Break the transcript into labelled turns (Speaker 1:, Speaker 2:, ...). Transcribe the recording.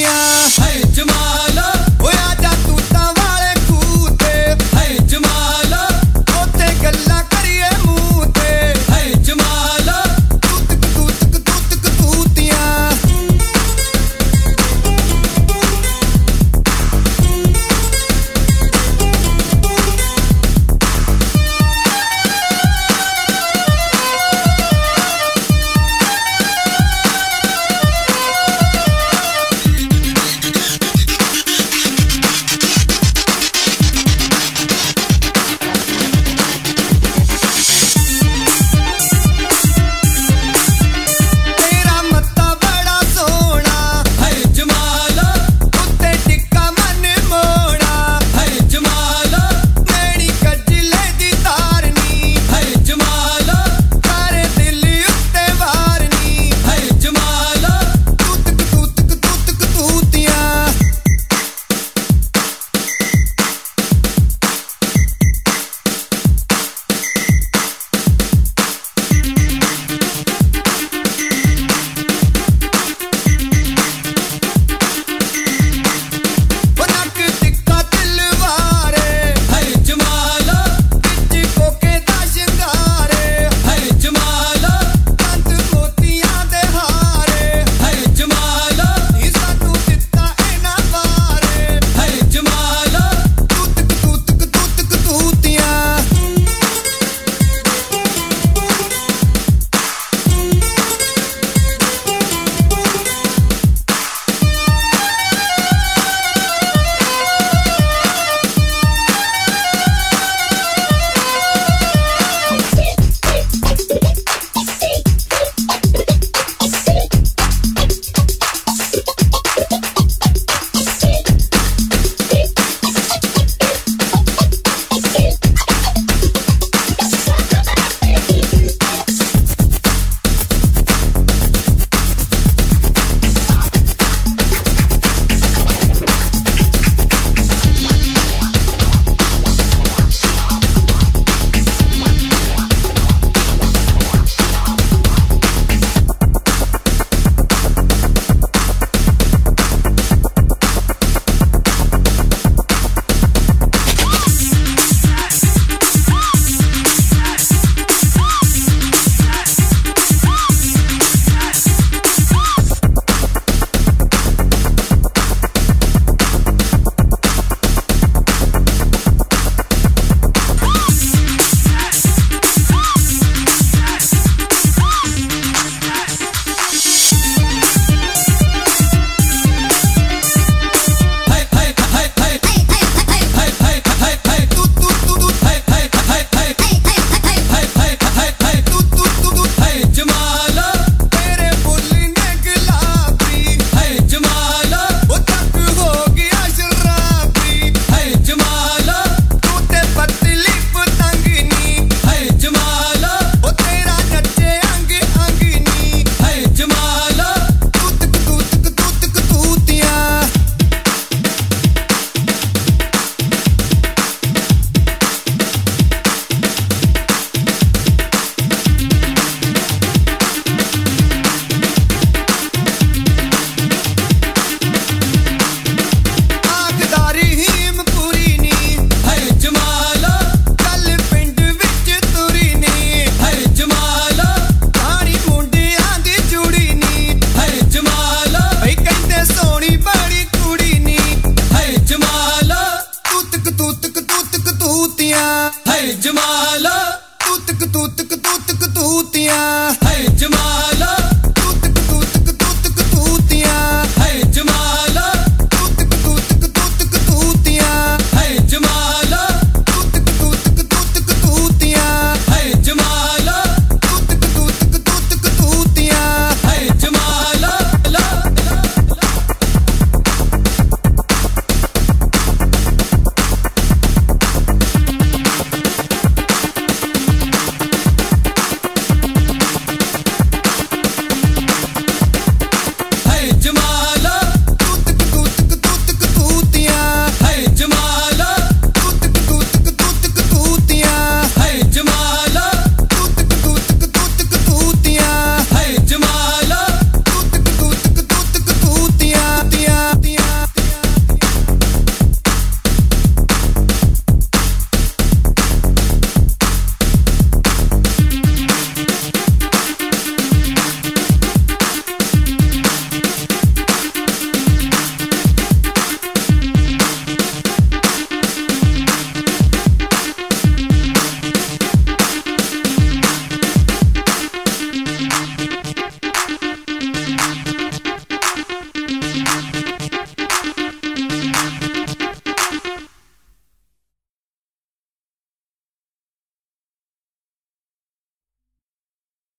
Speaker 1: Yeah. जमाला तूतक तूतक तूतक तूतियाँ